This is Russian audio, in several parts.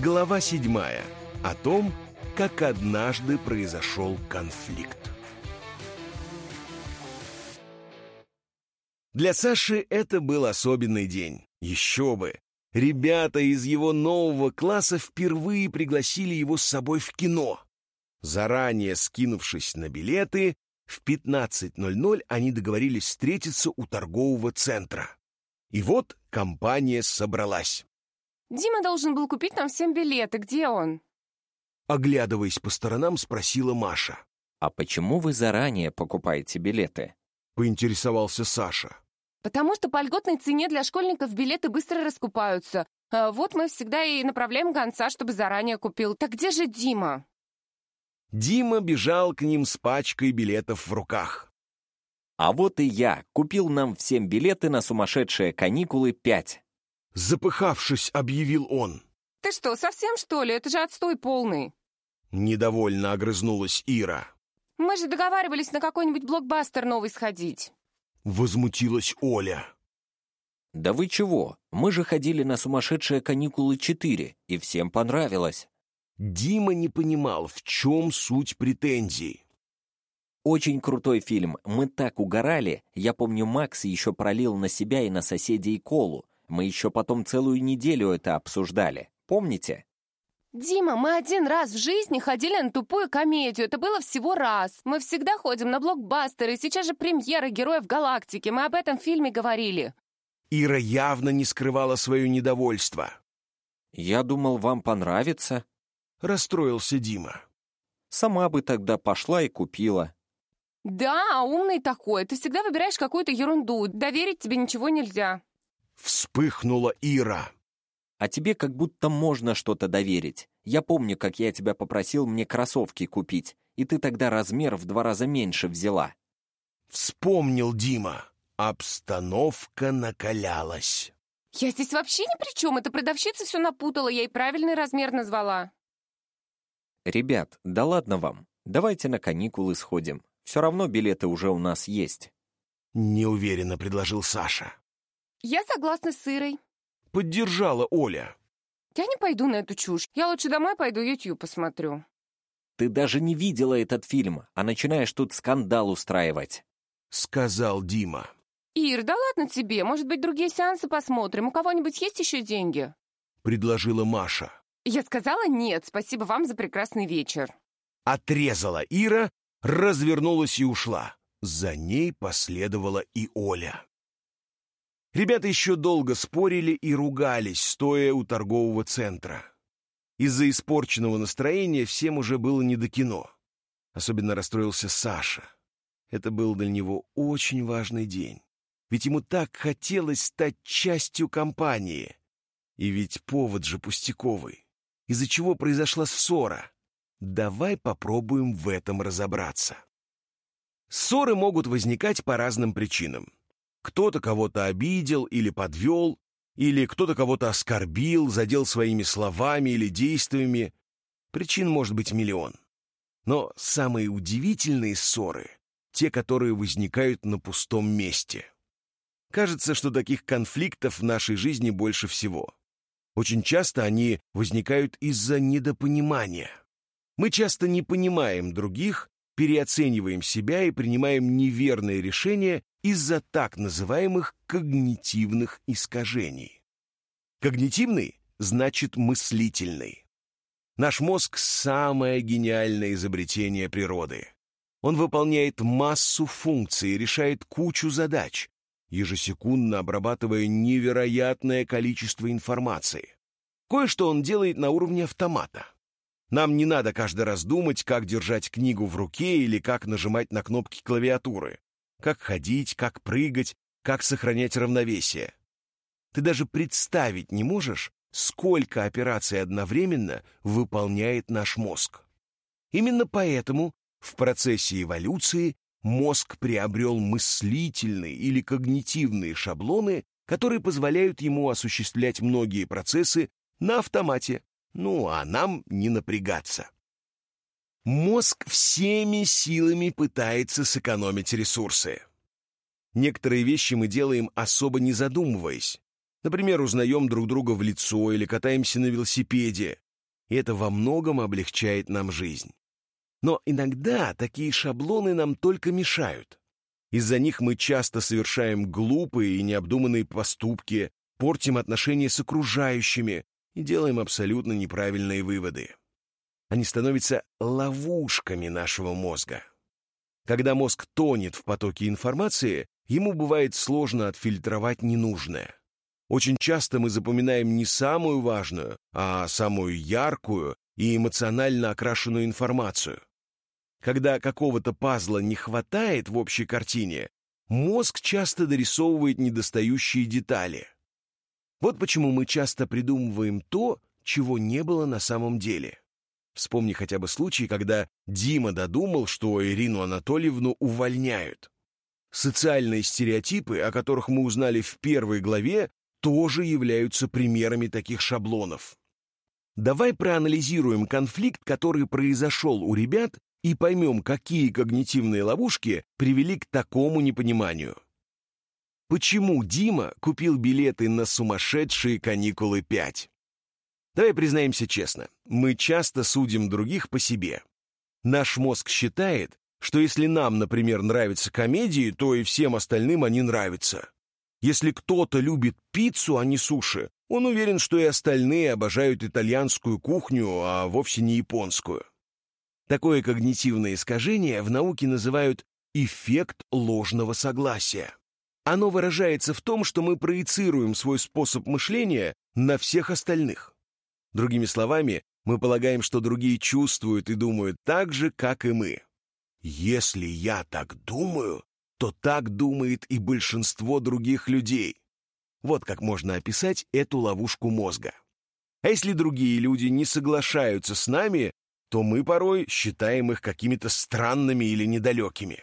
Глава седьмая. О том, как однажды произошел конфликт. Для Саши это был особенный день. Еще бы! Ребята из его нового класса впервые пригласили его с собой в кино. Заранее скинувшись на билеты, в 15.00 они договорились встретиться у торгового центра. И вот компания собралась. Дима должен был купить нам всем билеты. Где он? Оглядываясь по сторонам, спросила Маша. «А почему вы заранее покупаете билеты?» Поинтересовался Саша. Потому что по льготной цене для школьников билеты быстро раскупаются. А вот мы всегда и направляем гонца, чтобы заранее купил. Так где же Дима? Дима бежал к ним с пачкой билетов в руках. «А вот и я. Купил нам всем билеты на сумасшедшие каникулы 5. Запыхавшись, объявил он. Ты что, совсем что ли? Это же отстой полный. Недовольно огрызнулась Ира. Мы же договаривались на какой-нибудь блокбастер новый сходить. Возмутилась Оля. «Да вы чего? Мы же ходили на сумасшедшие каникулы 4, и всем понравилось». Дима не понимал, в чем суть претензий. Очень крутой фильм. Мы так угорали. Я помню, Макс еще пролил на себя и на соседей колу. Мы еще потом целую неделю это обсуждали. Помните? Дима, мы один раз в жизни ходили на тупую комедию. Это было всего раз. Мы всегда ходим на блокбастеры. Сейчас же премьера Героев Галактики. Мы об этом фильме говорили. Ира явно не скрывала свое недовольство. «Я думал, вам понравится», — расстроился Дима. «Сама бы тогда пошла и купила». «Да, умный такой. Ты всегда выбираешь какую-то ерунду. Доверить тебе ничего нельзя». Вспыхнула Ира. «А тебе как будто можно что-то доверить. Я помню, как я тебя попросил мне кроссовки купить, и ты тогда размер в два раза меньше взяла». Вспомнил Дима. Обстановка накалялась. «Я здесь вообще ни при чем. Эта продавщица все напутала. Я ей правильный размер назвала». «Ребят, да ладно вам. Давайте на каникулы сходим. Все равно билеты уже у нас есть». Неуверенно предложил Саша. Я согласна с Ирой. Поддержала Оля. Я не пойду на эту чушь. Я лучше домой пойду YouTube посмотрю. Ты даже не видела этот фильм, а начинаешь тут скандал устраивать. Сказал Дима. Ир, да ладно тебе. Может быть, другие сеансы посмотрим. У кого-нибудь есть еще деньги? Предложила Маша. Я сказала нет. Спасибо вам за прекрасный вечер. Отрезала Ира, развернулась и ушла. За ней последовала и Оля. Ребята еще долго спорили и ругались, стоя у торгового центра. Из-за испорченного настроения всем уже было не до кино. Особенно расстроился Саша. Это был для него очень важный день. Ведь ему так хотелось стать частью компании. И ведь повод же пустяковый. Из-за чего произошла ссора. Давай попробуем в этом разобраться. Ссоры могут возникать по разным причинам. Кто-то кого-то обидел или подвел, или кто-то кого-то оскорбил, задел своими словами или действиями. Причин может быть миллион. Но самые удивительные ссоры — те, которые возникают на пустом месте. Кажется, что таких конфликтов в нашей жизни больше всего. Очень часто они возникают из-за недопонимания. Мы часто не понимаем других, переоцениваем себя и принимаем неверные решения из-за так называемых когнитивных искажений. Когнитивный значит мыслительный. Наш мозг — самое гениальное изобретение природы. Он выполняет массу функций решает кучу задач, ежесекундно обрабатывая невероятное количество информации. Кое-что он делает на уровне автомата. Нам не надо каждый раз думать, как держать книгу в руке или как нажимать на кнопки клавиатуры как ходить, как прыгать, как сохранять равновесие. Ты даже представить не можешь, сколько операций одновременно выполняет наш мозг. Именно поэтому в процессе эволюции мозг приобрел мыслительные или когнитивные шаблоны, которые позволяют ему осуществлять многие процессы на автомате, ну а нам не напрягаться. Мозг всеми силами пытается сэкономить ресурсы. Некоторые вещи мы делаем особо не задумываясь. Например, узнаем друг друга в лицо или катаемся на велосипеде. И это во многом облегчает нам жизнь. Но иногда такие шаблоны нам только мешают. Из-за них мы часто совершаем глупые и необдуманные поступки, портим отношения с окружающими и делаем абсолютно неправильные выводы. Они становятся ловушками нашего мозга. Когда мозг тонет в потоке информации, ему бывает сложно отфильтровать ненужное. Очень часто мы запоминаем не самую важную, а самую яркую и эмоционально окрашенную информацию. Когда какого-то пазла не хватает в общей картине, мозг часто дорисовывает недостающие детали. Вот почему мы часто придумываем то, чего не было на самом деле. Вспомни хотя бы случай, когда Дима додумал, что Ирину Анатольевну увольняют. Социальные стереотипы, о которых мы узнали в первой главе, тоже являются примерами таких шаблонов. Давай проанализируем конфликт, который произошел у ребят, и поймем, какие когнитивные ловушки привели к такому непониманию. Почему Дима купил билеты на сумасшедшие каникулы 5? Давай признаемся честно, мы часто судим других по себе. Наш мозг считает, что если нам, например, нравятся комедии, то и всем остальным они нравятся. Если кто-то любит пиццу, а не суши, он уверен, что и остальные обожают итальянскую кухню, а вовсе не японскую. Такое когнитивное искажение в науке называют эффект ложного согласия. Оно выражается в том, что мы проецируем свой способ мышления на всех остальных. Другими словами, мы полагаем, что другие чувствуют и думают так же, как и мы. Если я так думаю, то так думает и большинство других людей. Вот как можно описать эту ловушку мозга. А если другие люди не соглашаются с нами, то мы порой считаем их какими-то странными или недалекими.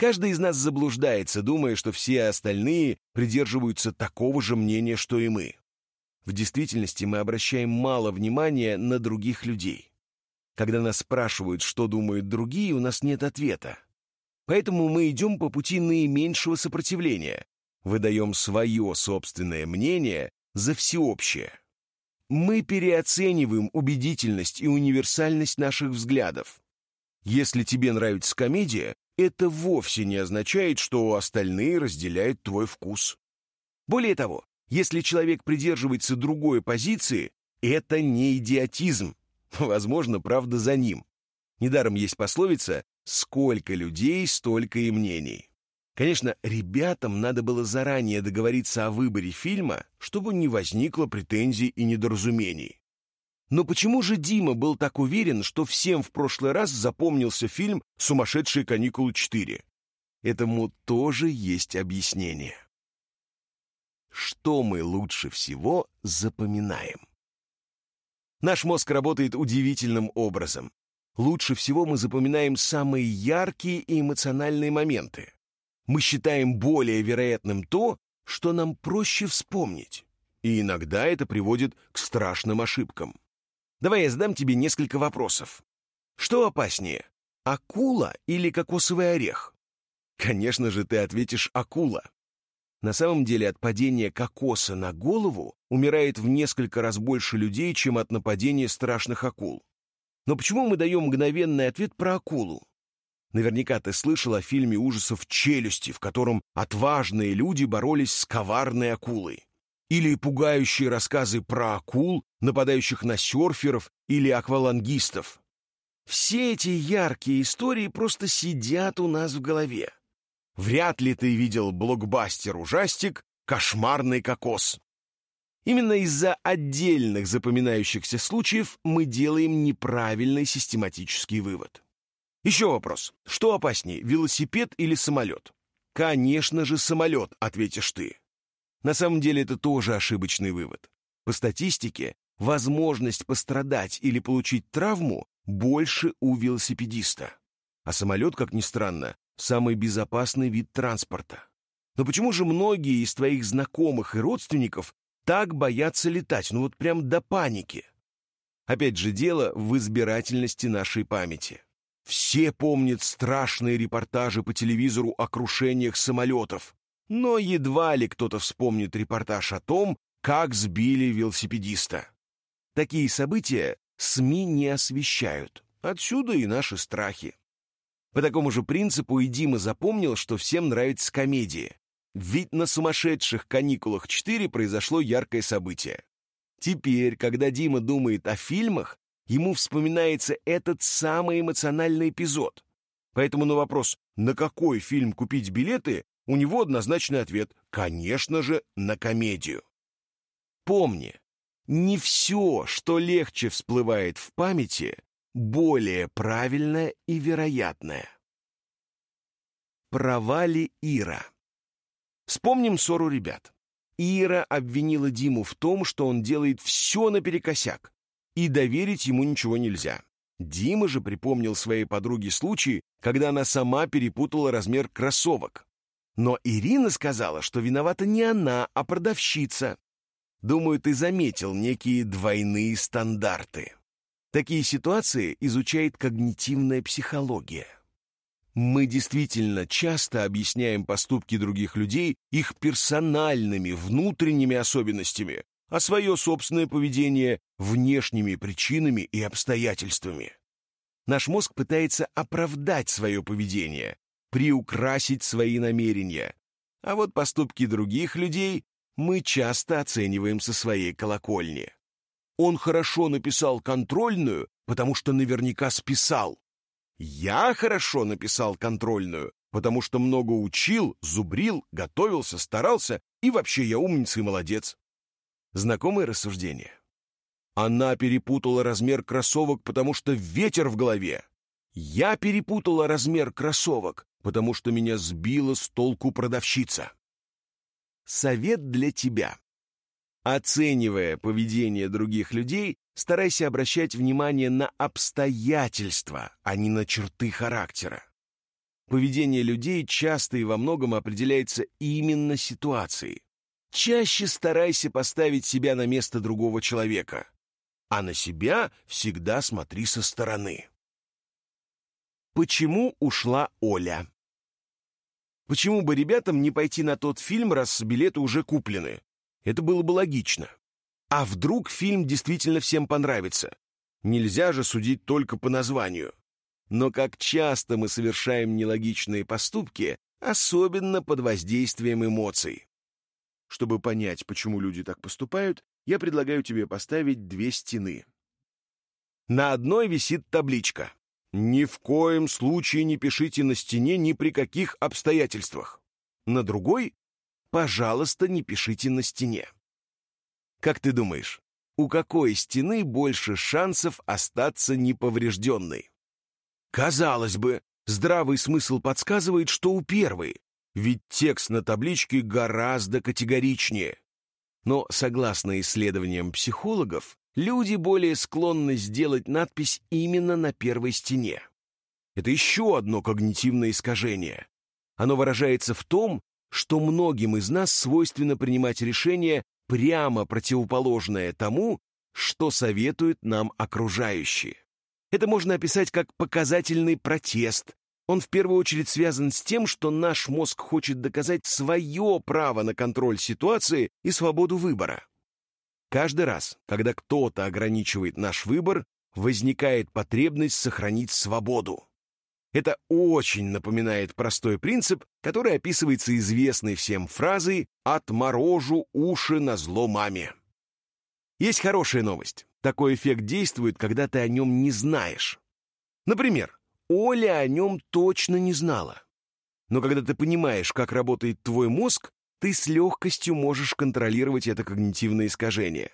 Каждый из нас заблуждается, думая, что все остальные придерживаются такого же мнения, что и мы. В действительности мы обращаем мало внимания на других людей. Когда нас спрашивают, что думают другие, у нас нет ответа. Поэтому мы идем по пути наименьшего сопротивления, выдаем свое собственное мнение за всеобщее. Мы переоцениваем убедительность и универсальность наших взглядов. Если тебе нравится комедия, это вовсе не означает, что остальные разделяют твой вкус. Более того, если человек придерживается другой позиции, это не идиотизм. Возможно, правда за ним. Недаром есть пословица «сколько людей, столько и мнений». Конечно, ребятам надо было заранее договориться о выборе фильма, чтобы не возникло претензий и недоразумений. Но почему же Дима был так уверен, что всем в прошлый раз запомнился фильм «Сумасшедшие каникулы 4»? Этому тоже есть объяснение что мы лучше всего запоминаем. Наш мозг работает удивительным образом. Лучше всего мы запоминаем самые яркие и эмоциональные моменты. Мы считаем более вероятным то, что нам проще вспомнить. И иногда это приводит к страшным ошибкам. Давай я задам тебе несколько вопросов. Что опаснее, акула или кокосовый орех? Конечно же, ты ответишь акула. На самом деле от падения кокоса на голову умирает в несколько раз больше людей, чем от нападения страшных акул. Но почему мы даем мгновенный ответ про акулу? Наверняка ты слышал о фильме ужасов «Челюсти», в котором отважные люди боролись с коварной акулой. Или пугающие рассказы про акул, нападающих на серферов или аквалангистов. Все эти яркие истории просто сидят у нас в голове. Вряд ли ты видел блокбастер-ужастик «Кошмарный кокос». Именно из-за отдельных запоминающихся случаев мы делаем неправильный систематический вывод. Еще вопрос. Что опаснее, велосипед или самолет? Конечно же, самолет, ответишь ты. На самом деле это тоже ошибочный вывод. По статистике, возможность пострадать или получить травму больше у велосипедиста. А самолет, как ни странно, самый безопасный вид транспорта. Но почему же многие из твоих знакомых и родственников так боятся летать, ну вот прям до паники? Опять же, дело в избирательности нашей памяти. Все помнят страшные репортажи по телевизору о крушениях самолетов. Но едва ли кто-то вспомнит репортаж о том, как сбили велосипедиста. Такие события СМИ не освещают. Отсюда и наши страхи. По такому же принципу и Дима запомнил, что всем нравится комедия. Ведь на сумасшедших каникулах 4 произошло яркое событие. Теперь, когда Дима думает о фильмах, ему вспоминается этот самый эмоциональный эпизод. Поэтому на вопрос, на какой фильм купить билеты, у него однозначный ответ – конечно же, на комедию. Помни, не все, что легче всплывает в памяти, более правильное и вероятное. Провали Ира. Вспомним ссору ребят. Ира обвинила Диму в том, что он делает все наперекосяк, и доверить ему ничего нельзя. Дима же припомнил своей подруге случай, когда она сама перепутала размер кроссовок. Но Ирина сказала, что виновата не она, а продавщица. Думаю, ты заметил некие двойные стандарты. Такие ситуации изучает когнитивная психология. Мы действительно часто объясняем поступки других людей их персональными, внутренними особенностями, а свое собственное поведение внешними причинами и обстоятельствами. Наш мозг пытается оправдать свое поведение, приукрасить свои намерения. А вот поступки других людей мы часто оцениваем со своей колокольни. Он хорошо написал контрольную, потому что наверняка списал. Я хорошо написал контрольную, потому что много учил, зубрил, готовился, старался, и вообще я умница и молодец. Знакомое рассуждение? Она перепутала размер кроссовок, потому что ветер в голове. Я перепутала размер кроссовок, потому что меня сбила с толку продавщица. Совет для тебя. Оценивая поведение других людей, старайся обращать внимание на обстоятельства, а не на черты характера. Поведение людей часто и во многом определяется именно ситуацией. Чаще старайся поставить себя на место другого человека, а на себя всегда смотри со стороны. Почему ушла Оля? Почему бы ребятам не пойти на тот фильм, раз билеты уже куплены? Это было бы логично. А вдруг фильм действительно всем понравится? Нельзя же судить только по названию. Но как часто мы совершаем нелогичные поступки, особенно под воздействием эмоций. Чтобы понять, почему люди так поступают, я предлагаю тебе поставить две стены. На одной висит табличка «Ни в коем случае не пишите на стене ни при каких обстоятельствах». На другой «Пожалуйста, не пишите на стене». Как ты думаешь, у какой стены больше шансов остаться неповрежденной? Казалось бы, здравый смысл подсказывает, что у первой, ведь текст на табличке гораздо категоричнее. Но, согласно исследованиям психологов, люди более склонны сделать надпись именно на первой стене. Это еще одно когнитивное искажение. Оно выражается в том, что многим из нас свойственно принимать решения, прямо противоположное тому, что советуют нам окружающие. Это можно описать как показательный протест, он в первую очередь связан с тем, что наш мозг хочет доказать свое право на контроль ситуации и свободу выбора. Каждый раз, когда кто-то ограничивает наш выбор, возникает потребность сохранить свободу. Это очень напоминает простой принцип, который описывается известной всем фразой «отморожу уши на зло маме». Есть хорошая новость. Такой эффект действует, когда ты о нем не знаешь. Например, Оля о нем точно не знала. Но когда ты понимаешь, как работает твой мозг, ты с легкостью можешь контролировать это когнитивное искажение.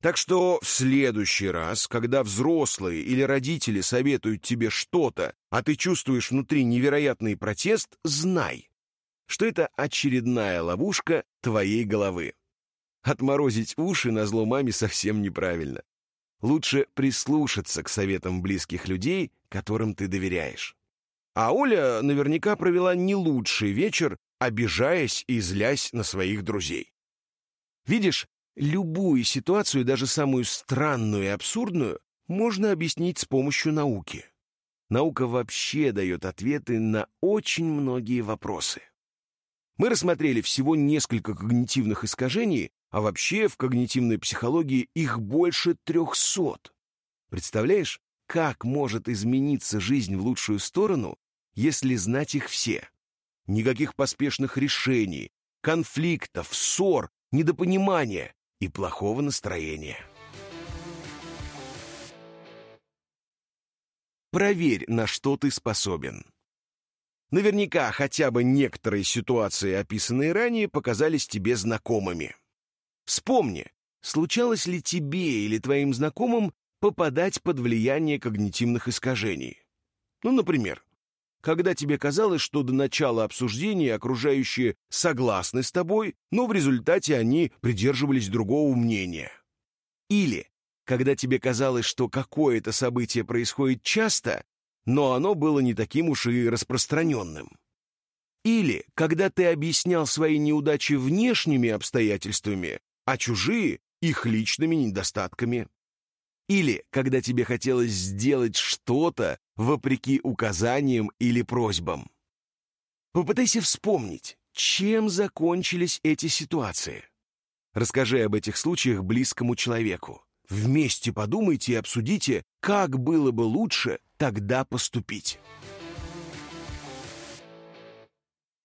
Так что в следующий раз, когда взрослые или родители советуют тебе что-то, а ты чувствуешь внутри невероятный протест, знай, что это очередная ловушка твоей головы. Отморозить уши на зло маме совсем неправильно. Лучше прислушаться к советам близких людей, которым ты доверяешь. А Оля наверняка провела не лучший вечер, обижаясь и злясь на своих друзей. Видишь, любую ситуацию, даже самую странную и абсурдную, можно объяснить с помощью науки. Наука вообще дает ответы на очень многие вопросы. Мы рассмотрели всего несколько когнитивных искажений, а вообще в когнитивной психологии их больше трехсот. Представляешь, как может измениться жизнь в лучшую сторону, если знать их все? Никаких поспешных решений, конфликтов, ссор, недопонимания и плохого настроения. Проверь, на что ты способен. Наверняка хотя бы некоторые ситуации, описанные ранее, показались тебе знакомыми. Вспомни, случалось ли тебе или твоим знакомым попадать под влияние когнитивных искажений? Ну, например, когда тебе казалось, что до начала обсуждения окружающие согласны с тобой, но в результате они придерживались другого мнения. Или когда тебе казалось, что какое-то событие происходит часто, но оно было не таким уж и распространенным. Или когда ты объяснял свои неудачи внешними обстоятельствами, а чужие — их личными недостатками. Или когда тебе хотелось сделать что-то вопреки указаниям или просьбам. Попытайся вспомнить, чем закончились эти ситуации. Расскажи об этих случаях близкому человеку. Вместе подумайте и обсудите, как было бы лучше тогда поступить.